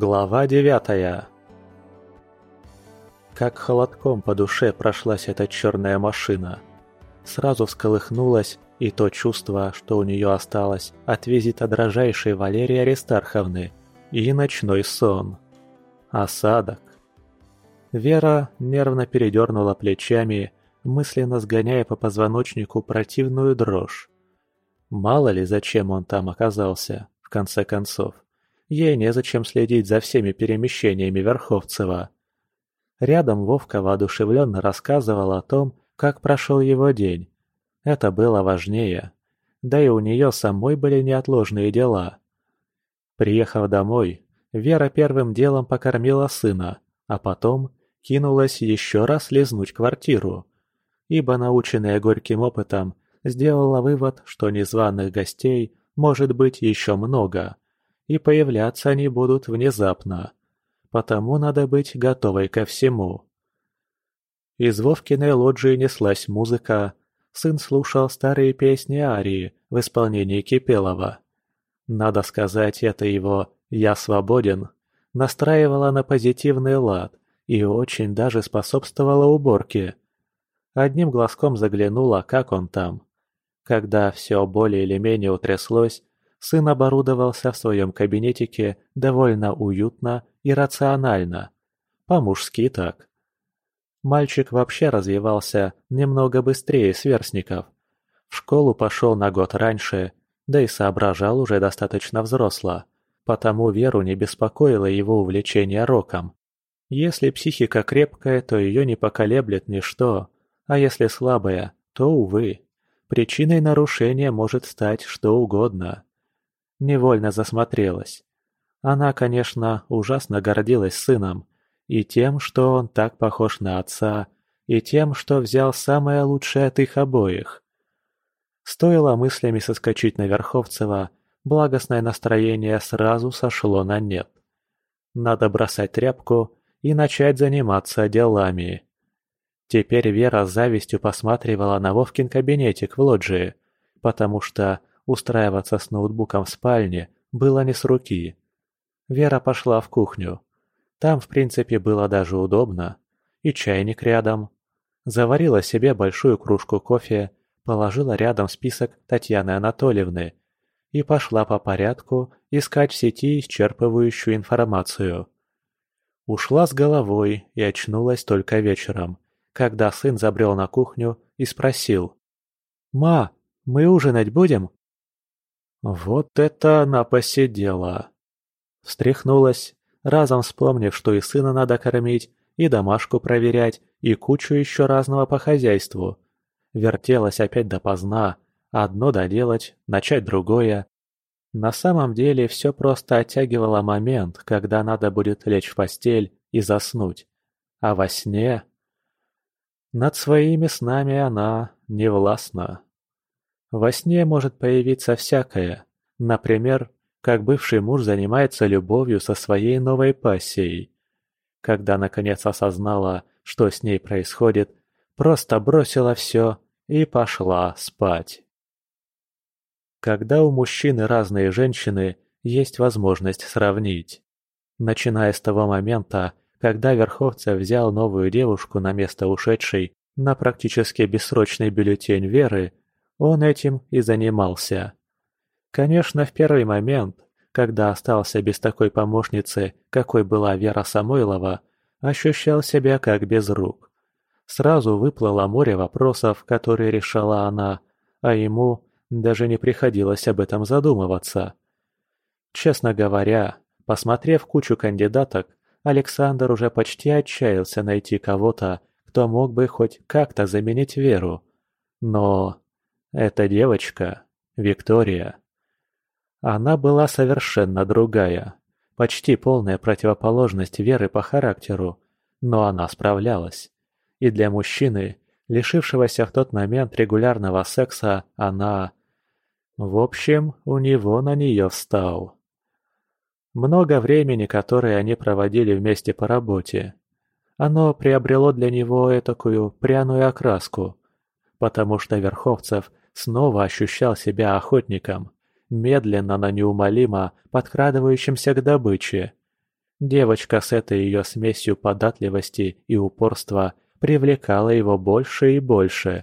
Глава девятая Как холодком по душе прошлась эта черная машина. Сразу всколыхнулась и то чувство, что у нее осталось от визита дрожайшей Валерии Аристарховны и ночной сон. Осадок. Вера нервно передернула плечами, мысленно сгоняя по позвоночнику противную дрожь. Мало ли, зачем он там оказался, в конце концов. Ей незачем следить за всеми перемещениями Верховцева. Рядом Вовка воодушевленно рассказывал о том, как прошел его день. Это было важнее. Да и у нее самой были неотложные дела. Приехав домой, Вера первым делом покормила сына, а потом кинулась еще раз лизнуть квартиру. Ибо, наученная горьким опытом, сделала вывод, что незваных гостей может быть еще много, и появляться они будут внезапно. Потому надо быть готовой ко всему. Из Вовкиной лоджии неслась музыка, сын слушал старые песни Арии в исполнении Кипелова. Надо сказать, это его «Я свободен» настраивало на позитивный лад и очень даже способствовало уборке. Одним глазком заглянула, как он там. Когда все более или менее утряслось, сын оборудовался в своем кабинетике довольно уютно и рационально. По-мужски так. Мальчик вообще развивался немного быстрее сверстников. В школу пошел на год раньше, да и соображал уже достаточно взросло, потому Веру не беспокоило его увлечение роком. Если психика крепкая, то ее не поколеблет ничто, а если слабая, то, увы. Причиной нарушения может стать что угодно. Невольно засмотрелась. Она, конечно, ужасно гордилась сыном, и тем, что он так похож на отца, и тем, что взял самое лучшее от их обоих. Стоило мыслями соскочить на Верховцева, благостное настроение сразу сошло на нет. Надо бросать тряпку и начать заниматься делами. Теперь Вера с завистью посматривала на Вовкин кабинетик в лоджии, потому что устраиваться с ноутбуком в спальне было не с руки. Вера пошла в кухню. Там, в принципе, было даже удобно. И чайник рядом. Заварила себе большую кружку кофе, положила рядом список Татьяны Анатольевны и пошла по порядку искать в сети исчерпывающую информацию. Ушла с головой и очнулась только вечером – когда сын забрел на кухню и спросил. «Ма, мы ужинать будем?» Вот это она посидела. Встряхнулась, разом вспомнив, что и сына надо кормить, и домашку проверять, и кучу еще разного по хозяйству. Вертелась опять допоздна, одно доделать, начать другое. На самом деле все просто оттягивало момент, когда надо будет лечь в постель и заснуть. А во сне над своими снами она не властна. Во сне может появиться всякое. Например, как бывший муж занимается любовью со своей новой пассией. Когда наконец осознала, что с ней происходит, просто бросила все и пошла спать. Когда у мужчины разные женщины, есть возможность сравнить. Начиная с того момента, когда Верховцев взял новую девушку на место ушедшей на практически бессрочный бюллетень Веры, он этим и занимался. Конечно, в первый момент, когда остался без такой помощницы, какой была Вера Самойлова, ощущал себя как без рук. Сразу выплыло море вопросов, которые решала она, а ему даже не приходилось об этом задумываться. Честно говоря, посмотрев кучу кандидаток, Александр уже почти отчаялся найти кого-то, кто мог бы хоть как-то заменить Веру. Но эта девочка, Виктория, она была совершенно другая, почти полная противоположность Веры по характеру, но она справлялась. И для мужчины, лишившегося в тот момент регулярного секса, она... В общем, у него на нее встал. Много времени, которое они проводили вместе по работе. Оно приобрело для него такую пряную окраску, потому что Верховцев снова ощущал себя охотником, медленно, но неумолимо подкрадывающимся к добыче. Девочка с этой ее смесью податливости и упорства привлекала его больше и больше.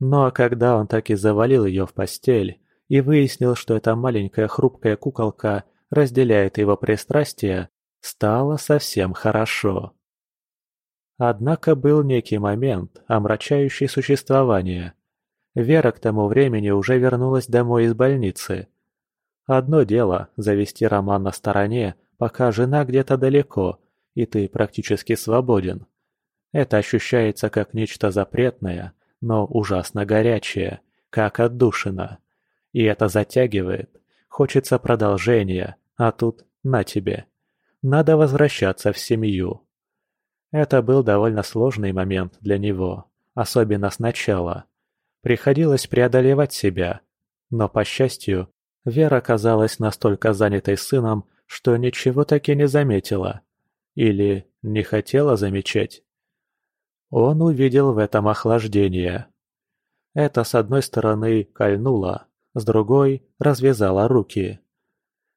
Но когда он так и завалил ее в постель и выяснил, что эта маленькая хрупкая куколка разделяет его пристрастия, стало совсем хорошо. Однако был некий момент, омрачающий существование. Вера к тому времени уже вернулась домой из больницы. Одно дело – завести роман на стороне, пока жена где-то далеко, и ты практически свободен. Это ощущается как нечто запретное, но ужасно горячее, как отдушина. И это затягивает. Хочется продолжения, а тут на тебе. Надо возвращаться в семью. Это был довольно сложный момент для него, особенно сначала. Приходилось преодолевать себя. Но, по счастью, Вера оказалась настолько занятой сыном, что ничего таки не заметила. Или не хотела замечать. Он увидел в этом охлаждение. Это, с одной стороны, кольнуло, с другой – развязало руки.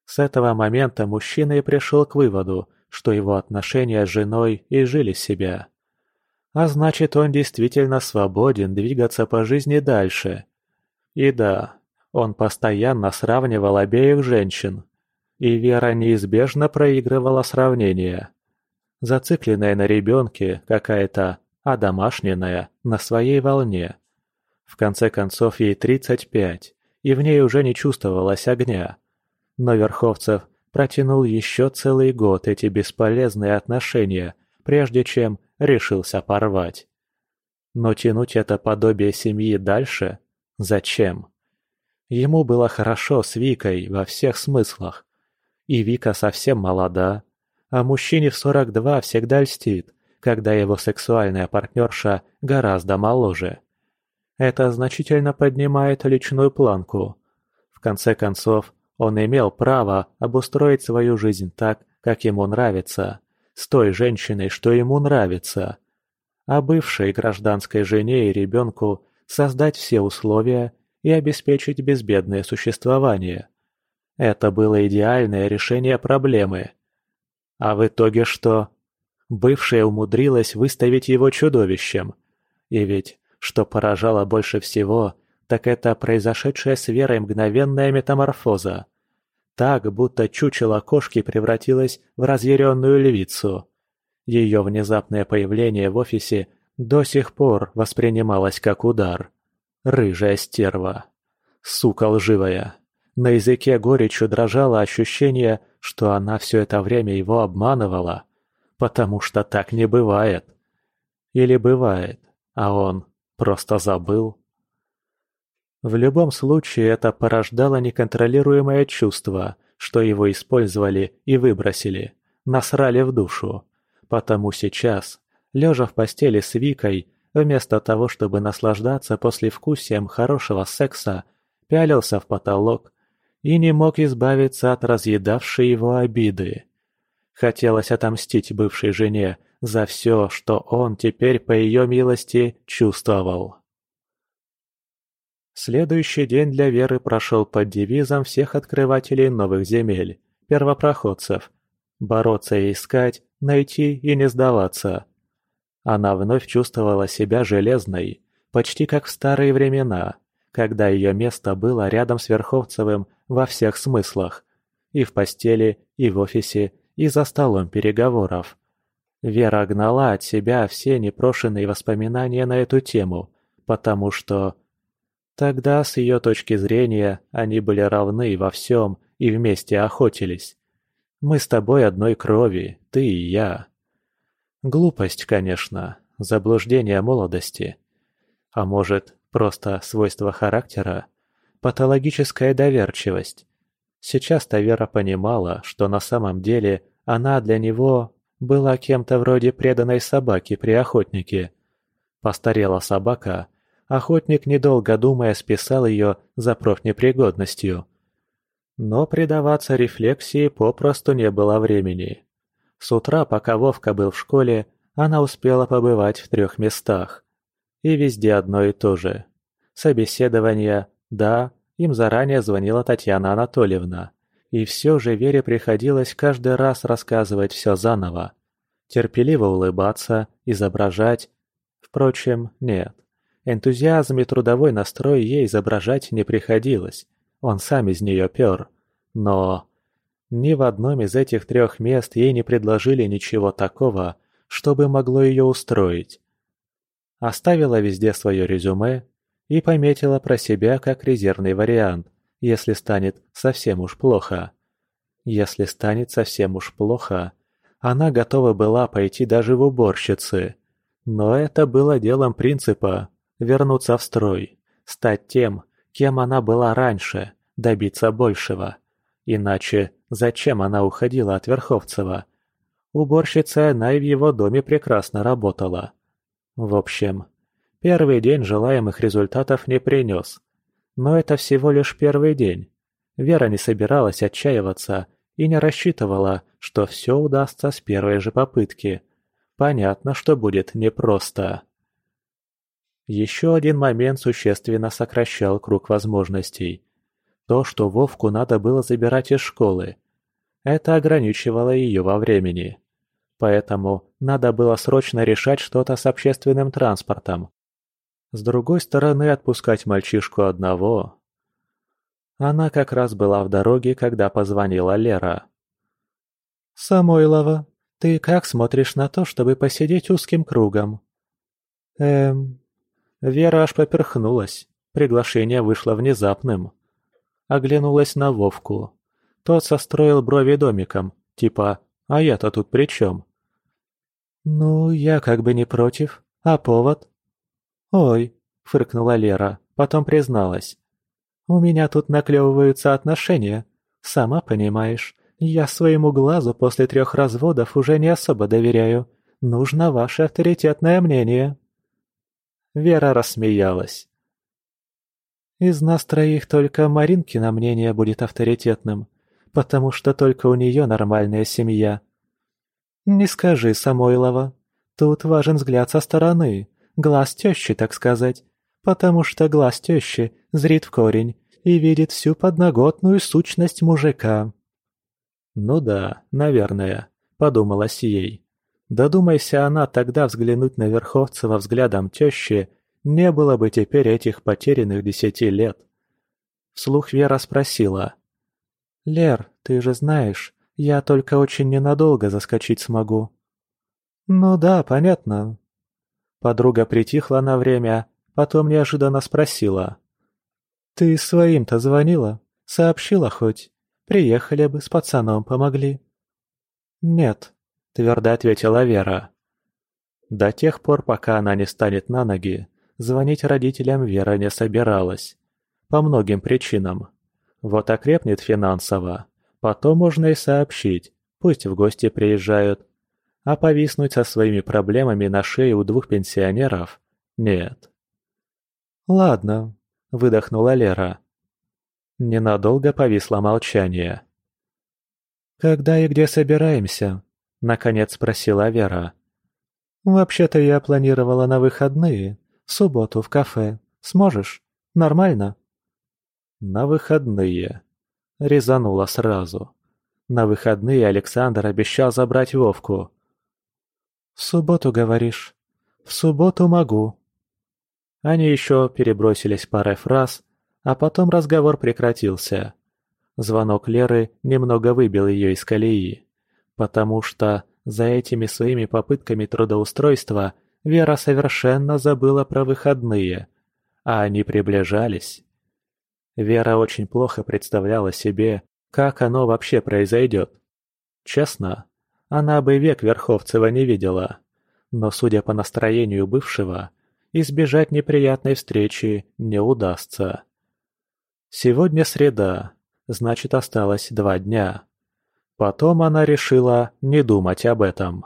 С этого момента мужчина и пришел к выводу, что его отношения с женой и жили себя. А значит, он действительно свободен двигаться по жизни дальше. И да, он постоянно сравнивал обеих женщин. И Вера неизбежно проигрывала сравнение. Зацикленная на ребенке, какая-то одомашненная, на своей волне. В конце концов, ей 35, и в ней уже не чувствовалось огня. Но Верховцев протянул еще целый год эти бесполезные отношения, прежде чем решился порвать. Но тянуть это подобие семьи дальше? Зачем? Ему было хорошо с Викой во всех смыслах. И Вика совсем молода, а мужчине в 42 всегда льстит, когда его сексуальная партнерша гораздо моложе. Это значительно поднимает личную планку. В конце концов, он имел право обустроить свою жизнь так, как ему нравится, с той женщиной, что ему нравится. А бывшей гражданской жене и ребенку создать все условия и обеспечить безбедное существование. Это было идеальное решение проблемы. А в итоге что? Бывшая умудрилась выставить его чудовищем. И ведь, что поражало больше всего, так это произошедшая с Верой мгновенная метаморфоза. Так, будто чучело кошки превратилось в разъяренную львицу. Ее внезапное появление в офисе до сих пор воспринималось как удар. Рыжая стерва. Сука лживая. На языке горечью дрожало ощущение, что она все это время его обманывала. Потому что так не бывает. Или бывает, а он просто забыл. В любом случае это порождало неконтролируемое чувство, что его использовали и выбросили, насрали в душу. Потому сейчас, лежа в постели с Викой, вместо того, чтобы наслаждаться послевкусием хорошего секса, пялился в потолок и не мог избавиться от разъедавшей его обиды. Хотелось отомстить бывшей жене за все, что он теперь по ее милости чувствовал. Следующий день для Веры прошел под девизом всех открывателей новых земель, первопроходцев. Бороться и искать, найти и не сдаваться. Она вновь чувствовала себя железной, почти как в старые времена, когда ее место было рядом с Верховцевым во всех смыслах. И в постели, и в офисе, и за столом переговоров. Вера гнала от себя все непрошенные воспоминания на эту тему, потому что Тогда, с ее точки зрения, они были равны во всем и вместе охотились. Мы с тобой одной крови, ты и я. Глупость, конечно, заблуждение молодости. А может, просто свойство характера? Патологическая доверчивость. Сейчас-то Вера понимала, что на самом деле она для него была кем-то вроде преданной собаки при охотнике. Постарела собака – Охотник, недолго думая, списал ее за профнепригодностью. Но предаваться рефлексии попросту не было времени. С утра, пока Вовка был в школе, она успела побывать в трех местах. И везде одно и то же. Собеседование, да, им заранее звонила Татьяна Анатольевна. И все же Вере приходилось каждый раз рассказывать все заново. Терпеливо улыбаться, изображать. Впрочем, нет. Энтузиазм и трудовой настрой ей изображать не приходилось. Он сам из нее пер. Но... Ни в одном из этих трех мест ей не предложили ничего такого, чтобы могло ее устроить. Оставила везде свое резюме и пометила про себя как резервный вариант, если станет совсем уж плохо. Если станет совсем уж плохо, она готова была пойти даже в уборщицы. Но это было делом принципа – вернуться в строй, стать тем, кем она была раньше, добиться большего. Иначе зачем она уходила от Верховцева? Уборщицей она и в его доме прекрасно работала. В общем, первый день желаемых результатов не принес. Но это всего лишь первый день. Вера не собиралась отчаиваться и не рассчитывала, что все удастся с первой же попытки. Понятно, что будет непросто. Еще один момент существенно сокращал круг возможностей. То, что Вовку надо было забирать из школы. Это ограничивало ее во времени. Поэтому надо было срочно решать что-то с общественным транспортом. С другой стороны, отпускать мальчишку одного... Она как раз была в дороге, когда позвонила Лера. «Самойлова, ты как смотришь на то, чтобы посидеть узким кругом?» «Эм...» Вера аж поперхнулась. Приглашение вышло внезапным. Оглянулась на Вовку. Тот состроил брови домиком, типа «А я-то тут при чем?» «Ну, я как бы не против. А повод?» «Ой», — фыркнула Лера, потом призналась. «У меня тут наклевываются отношения. Сама понимаешь, я своему глазу после трех разводов уже не особо доверяю. Нужно ваше авторитетное мнение». Вера рассмеялась. «Из нас троих только Маринкино мнение будет авторитетным, потому что только у нее нормальная семья». «Не скажи, Самойлова. Тут важен взгляд со стороны, глаз тещи, так сказать, потому что глаз тещи зрит в корень и видит всю подноготную сущность мужика». «Ну да, наверное», — подумалась ей. Додумайся она тогда взглянуть на Верховцева взглядом тещи, не было бы теперь этих потерянных десяти лет. Вслух Вера спросила. «Лер, ты же знаешь, я только очень ненадолго заскочить смогу». «Ну да, понятно». Подруга притихла на время, потом неожиданно спросила. «Ты своим-то звонила? Сообщила хоть?» Приехали бы, с пацаном помогли». «Нет», — твердо ответила Вера. До тех пор, пока она не станет на ноги, звонить родителям Вера не собиралась. По многим причинам. Вот окрепнет финансово, потом можно и сообщить, пусть в гости приезжают. А повиснуть со своими проблемами на шее у двух пенсионеров – нет. «Ладно», – выдохнула Лера. Ненадолго повисло молчание. «Когда и где собираемся?» — наконец спросила Вера. «Вообще-то я планировала на выходные, в субботу в кафе. Сможешь? Нормально?» «На выходные», — резанула сразу. На выходные Александр обещал забрать Вовку. «В субботу, говоришь? В субботу могу». Они еще перебросились парой фраз, а потом разговор прекратился. Звонок Леры немного выбил ее из колеи, потому что за этими своими попытками трудоустройства Вера совершенно забыла про выходные, а они приближались. Вера очень плохо представляла себе, как оно вообще произойдет. Честно, она бы век Верховцева не видела, но, судя по настроению бывшего, избежать неприятной встречи не удастся. Сегодня среда, значит осталось два дня. Потом она решила не думать об этом.